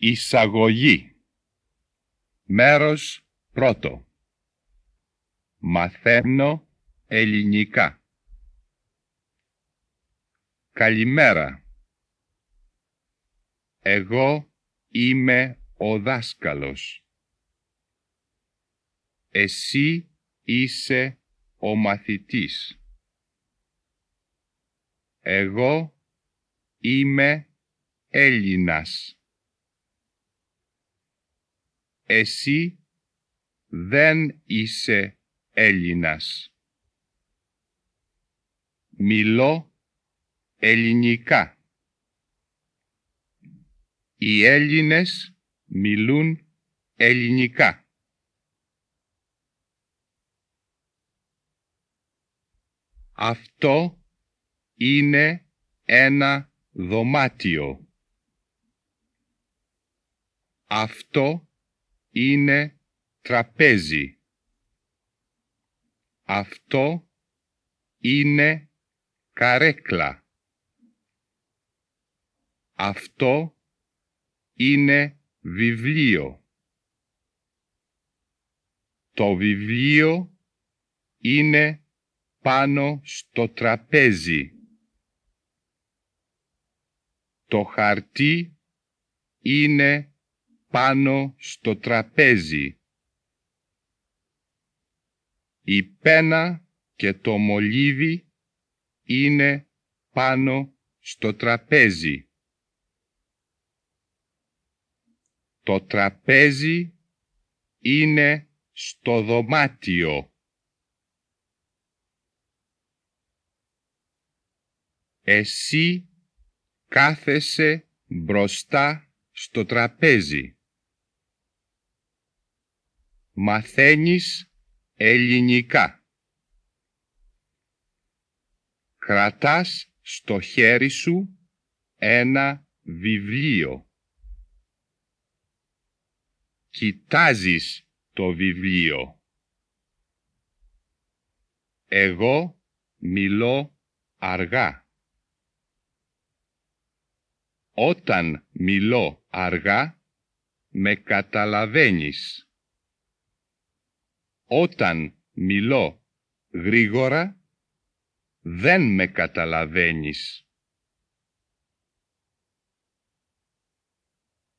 Εισαγωγή. Μέρος πρώτο. Μαθαίνω ελληνικά. Καλημέρα. Εγώ είμαι ο δάσκαλος. Εσύ είσαι ο μαθητής. Εγώ είμαι Έλληνας εσύ δεν είσαι Έλληνας. Μιλώ ελληνικά. Οι Έλληνες μιλούν ελληνικά. Αυτό είναι ένα δωμάτιο. Αυτό είναι τραπέζι. Αυτό είναι καρέκλα. Αυτό είναι βιβλίο. Το βιβλίο είναι πάνω στο τραπέζι. Το χαρτί είναι πάνω στο τραπέζι. Η πένα και το μολύβι είναι πάνω στο τραπέζι. Το τραπέζι είναι στο δωμάτιο. Εσύ κάθεσαι μπροστά στο τραπέζι μαθαίνεις ελληνικά. Κρατάς στο χέρι σου ένα βιβλίο. Κοιτάζεις το βιβλίο. Εγώ μιλώ αργά. Όταν μιλώ αργά, με καταλαβαίνεις. Όταν μιλώ γρήγορα, δεν με καταλαβαίνεις.